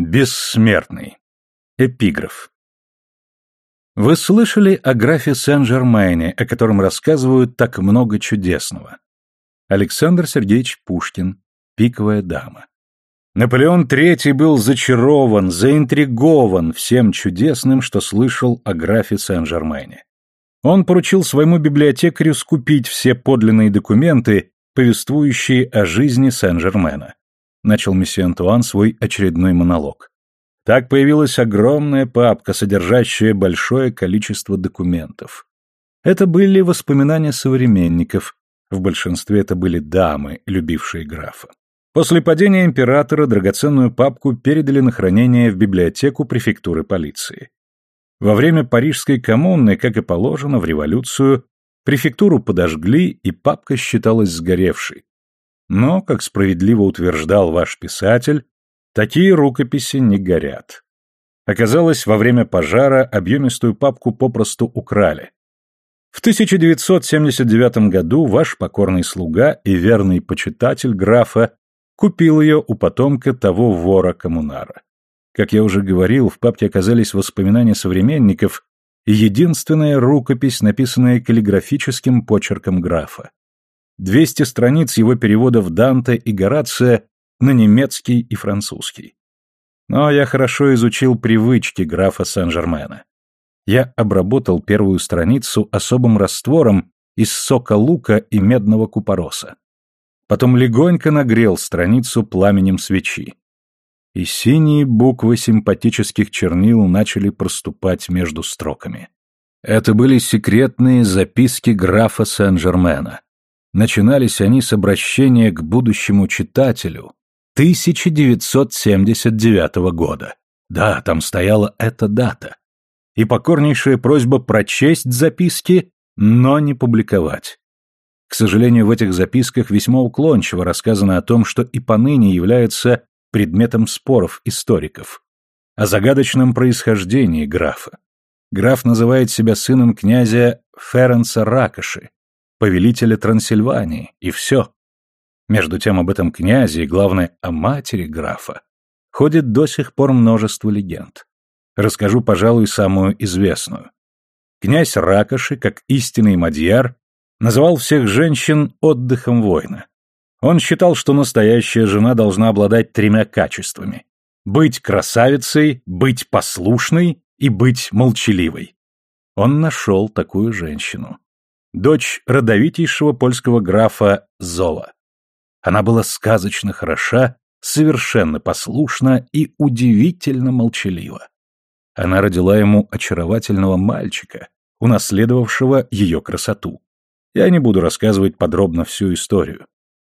Бессмертный. Эпиграф. Вы слышали о графе Сен-Жермайне, о котором рассказывают так много чудесного? Александр Сергеевич Пушкин. Пиковая дама. Наполеон III был зачарован, заинтригован всем чудесным, что слышал о графе Сен-Жермайне. Он поручил своему библиотекарю скупить все подлинные документы, повествующие о жизни Сен-Жермена начал месье Антуан свой очередной монолог. Так появилась огромная папка, содержащая большое количество документов. Это были воспоминания современников, в большинстве это были дамы, любившие графа. После падения императора драгоценную папку передали на хранение в библиотеку префектуры полиции. Во время Парижской коммуны, как и положено, в революцию, префектуру подожгли, и папка считалась сгоревшей. Но, как справедливо утверждал ваш писатель, такие рукописи не горят. Оказалось, во время пожара объемистую папку попросту украли. В 1979 году ваш покорный слуга и верный почитатель графа купил ее у потомка того вора-коммунара. Как я уже говорил, в папке оказались воспоминания современников и единственная рукопись, написанная каллиграфическим почерком графа. 200 страниц его переводов Данте и Горация на немецкий и французский. Но я хорошо изучил привычки графа Сен-Жермена. Я обработал первую страницу особым раствором из сока лука и медного купороса. Потом легонько нагрел страницу пламенем свечи. И синие буквы симпатических чернил начали проступать между строками. Это были секретные записки графа Сен-Жермена. Начинались они с обращения к будущему читателю 1979 года. Да, там стояла эта дата. И покорнейшая просьба прочесть записки, но не публиковать. К сожалению, в этих записках весьма уклончиво рассказано о том, что и поныне является предметом споров историков, о загадочном происхождении графа. Граф называет себя сыном князя Ференца Ракоши, повелителя Трансильвании, и все. Между тем об этом князе и, главное, о матери графа ходит до сих пор множество легенд. Расскажу, пожалуй, самую известную. Князь Ракоши, как истинный мадьяр, называл всех женщин отдыхом воина. Он считал, что настоящая жена должна обладать тремя качествами – быть красавицей, быть послушной и быть молчаливой. Он нашел такую женщину дочь родовитейшего польского графа Зола. Она была сказочно хороша, совершенно послушна и удивительно молчалива. Она родила ему очаровательного мальчика, унаследовавшего ее красоту. Я не буду рассказывать подробно всю историю.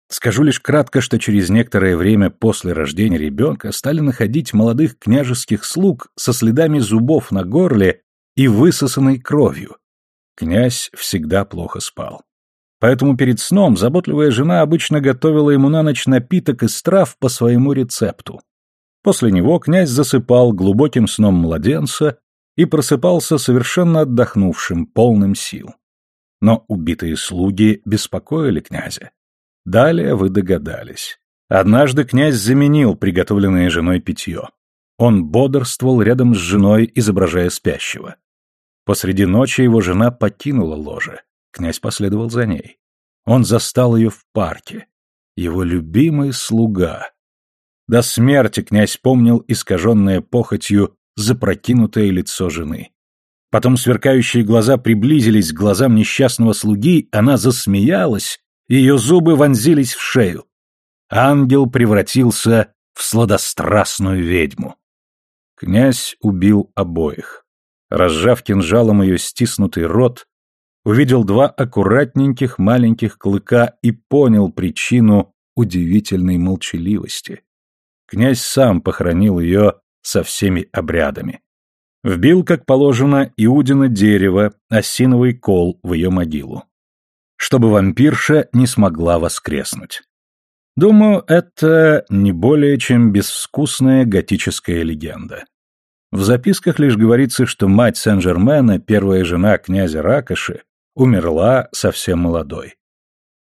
Скажу лишь кратко, что через некоторое время после рождения ребенка стали находить молодых княжеских слуг со следами зубов на горле и высосанной кровью, Князь всегда плохо спал. Поэтому перед сном заботливая жена обычно готовила ему на ночь напиток из трав по своему рецепту. После него князь засыпал глубоким сном младенца и просыпался совершенно отдохнувшим, полным сил. Но убитые слуги беспокоили князя. Далее вы догадались. Однажды князь заменил приготовленное женой питье. Он бодрствовал рядом с женой, изображая спящего. Посреди ночи его жена покинула ложе. Князь последовал за ней. Он застал ее в парке. Его любимый слуга. До смерти князь помнил искаженное похотью запрокинутое лицо жены. Потом сверкающие глаза приблизились к глазам несчастного слуги, она засмеялась, ее зубы вонзились в шею. Ангел превратился в сладострастную ведьму. Князь убил обоих разжав кинжалом ее стиснутый рот, увидел два аккуратненьких маленьких клыка и понял причину удивительной молчаливости. Князь сам похоронил ее со всеми обрядами. Вбил, как положено, Иудина дерево, осиновый кол в ее могилу. Чтобы вампирша не смогла воскреснуть. Думаю, это не более чем безвкусная готическая легенда. В записках лишь говорится, что мать Сен-Жермена, первая жена князя Ракоши, умерла совсем молодой.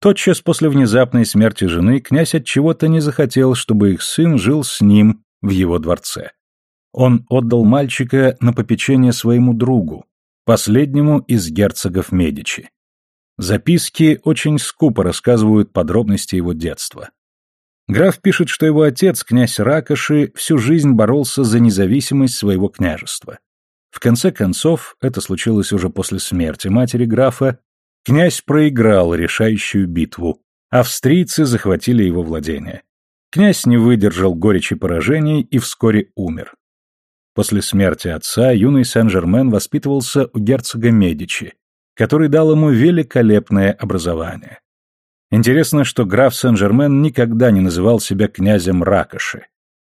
Тотчас после внезапной смерти жены князь от чего-то не захотел, чтобы их сын жил с ним в его дворце. Он отдал мальчика на попечение своему другу, последнему из герцогов Медичи. Записки очень скупо рассказывают подробности его детства. Граф пишет, что его отец, князь Ракоши, всю жизнь боролся за независимость своего княжества. В конце концов, это случилось уже после смерти матери графа, князь проиграл решающую битву, австрийцы захватили его владения. Князь не выдержал горечи поражений и вскоре умер. После смерти отца юный Сен-Жермен воспитывался у герцога Медичи, который дал ему великолепное образование. Интересно, что граф Сен-Жермен никогда не называл себя князем Ракоши.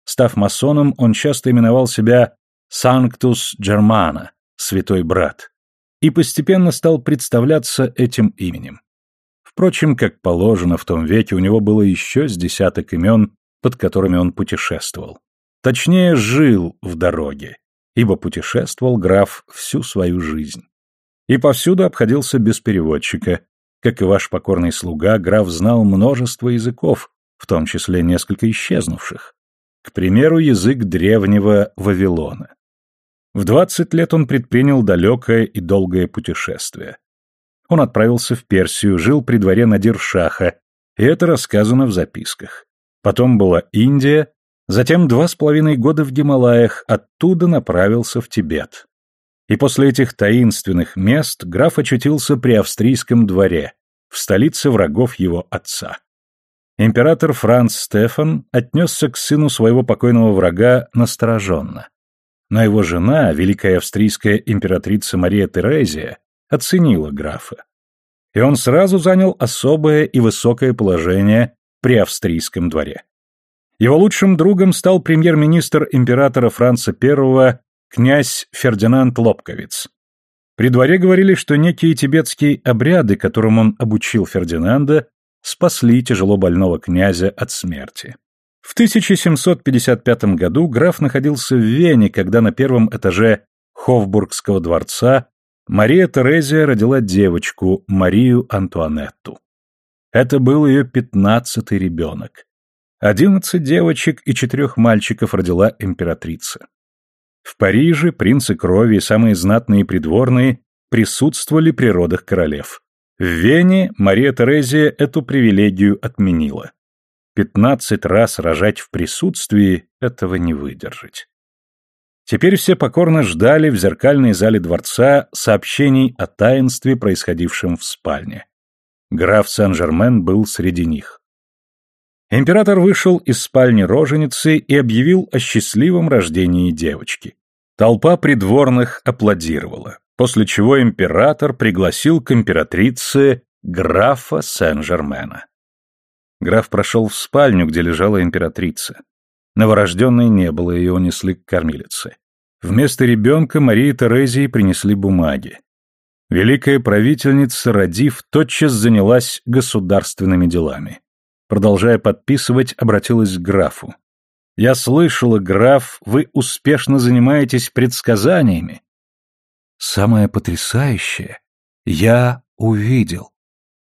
Став масоном, он часто именовал себя «Санктус Джермана» — «Святой брат», и постепенно стал представляться этим именем. Впрочем, как положено в том веке, у него было еще с десяток имен, под которыми он путешествовал. Точнее, жил в дороге, ибо путешествовал граф всю свою жизнь. И повсюду обходился без переводчика. Как и ваш покорный слуга, граф знал множество языков, в том числе несколько исчезнувших. К примеру, язык древнего Вавилона. В двадцать лет он предпринял далекое и долгое путешествие. Он отправился в Персию, жил при дворе Надир-Шаха, и это рассказано в записках. Потом была Индия, Затем два с половиной года в Гималаях, оттуда направился в Тибет. И после этих таинственных мест граф очутился при австрийском дворе, в столице врагов его отца. Император Франц Стефан отнесся к сыну своего покойного врага настороженно. Но его жена, великая австрийская императрица Мария Терезия, оценила графа. И он сразу занял особое и высокое положение при австрийском дворе. Его лучшим другом стал премьер-министр императора Франца I князь Фердинанд Лобковиц. При дворе говорили, что некие тибетские обряды, которым он обучил Фердинанда, спасли тяжело больного князя от смерти. В 1755 году граф находился в Вене, когда на первом этаже Хофбургского дворца Мария Терезия родила девочку, Марию Антуанетту. Это был ее пятнадцатый ребенок. Одиннадцать девочек и четырех мальчиков родила императрица. В Париже принцы крови и самые знатные придворные присутствовали при родах королев. В Вене Мария Терезия эту привилегию отменила. Пятнадцать раз рожать в присутствии этого не выдержать. Теперь все покорно ждали в зеркальной зале дворца сообщений о таинстве, происходившем в спальне. Граф Сен-Жермен был среди них. Император вышел из спальни роженицы и объявил о счастливом рождении девочки. Толпа придворных аплодировала, после чего император пригласил к императрице графа Сен-Жермена. Граф прошел в спальню, где лежала императрица. Новорожденной не было, ее унесли к кормилице. Вместо ребенка Марии Терезии принесли бумаги. Великая правительница, родив, тотчас занялась государственными делами продолжая подписывать, обратилась к графу. «Я слышала, граф, вы успешно занимаетесь предсказаниями». «Самое потрясающее я увидел.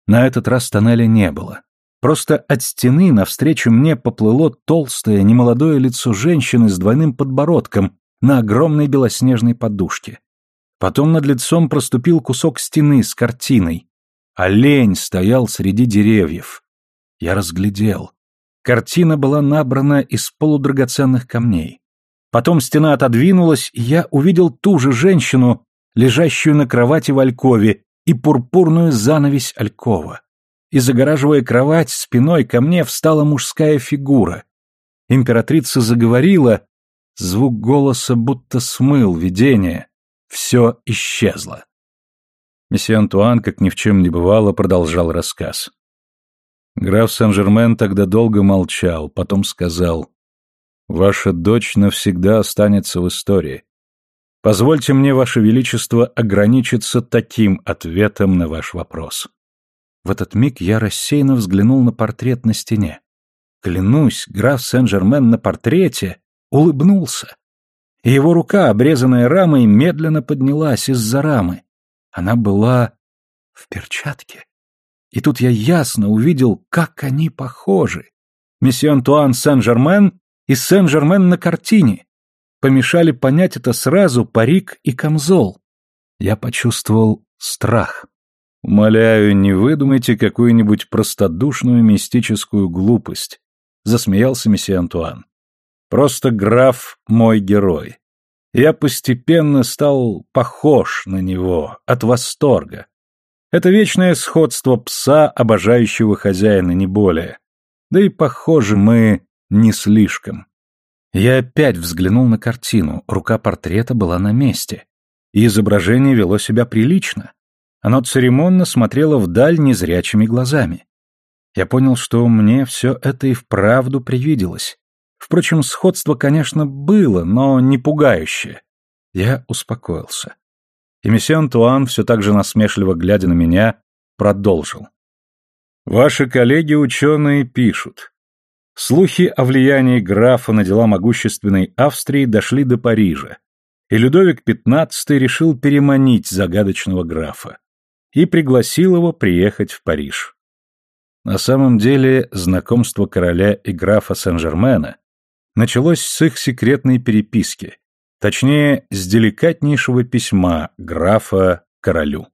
На этот раз тоннеля не было. Просто от стены навстречу мне поплыло толстое, немолодое лицо женщины с двойным подбородком на огромной белоснежной подушке. Потом над лицом проступил кусок стены с картиной. Олень стоял среди деревьев. Я разглядел. Картина была набрана из полудрагоценных камней. Потом стена отодвинулась, и я увидел ту же женщину, лежащую на кровати в алькове, и пурпурную занавесь алькова. И загораживая кровать, спиной ко мне встала мужская фигура. Императрица заговорила, звук голоса будто смыл видение. Все исчезло. Месье Антуан, как ни в чем не бывало, продолжал рассказ. Граф Сен-Жермен тогда долго молчал, потом сказал, «Ваша дочь навсегда останется в истории. Позвольте мне, Ваше Величество, ограничиться таким ответом на ваш вопрос». В этот миг я рассеянно взглянул на портрет на стене. Клянусь, граф Сен-Жермен на портрете улыбнулся. Его рука, обрезанная рамой, медленно поднялась из-за рамы. Она была в перчатке. И тут я ясно увидел, как они похожи. Месье Антуан Сен-Жермен и Сен-Жермен на картине. Помешали понять это сразу парик и камзол. Я почувствовал страх. «Умоляю, не выдумайте какую-нибудь простодушную мистическую глупость», — засмеялся месье Антуан. «Просто граф мой герой. Я постепенно стал похож на него от восторга. Это вечное сходство пса, обожающего хозяина, не более. Да и похожи мы не слишком. Я опять взглянул на картину, рука портрета была на месте. И изображение вело себя прилично. Оно церемонно смотрело вдаль незрячими глазами. Я понял, что мне все это и вправду привиделось. Впрочем, сходство, конечно, было, но не пугающее. Я успокоился. И месье Антуан, все так же насмешливо глядя на меня, продолжил. «Ваши коллеги-ученые пишут. Слухи о влиянии графа на дела могущественной Австрии дошли до Парижа, и Людовик XV решил переманить загадочного графа и пригласил его приехать в Париж. На самом деле, знакомство короля и графа Сен-Жермена началось с их секретной переписки, точнее, с деликатнейшего письма графа королю.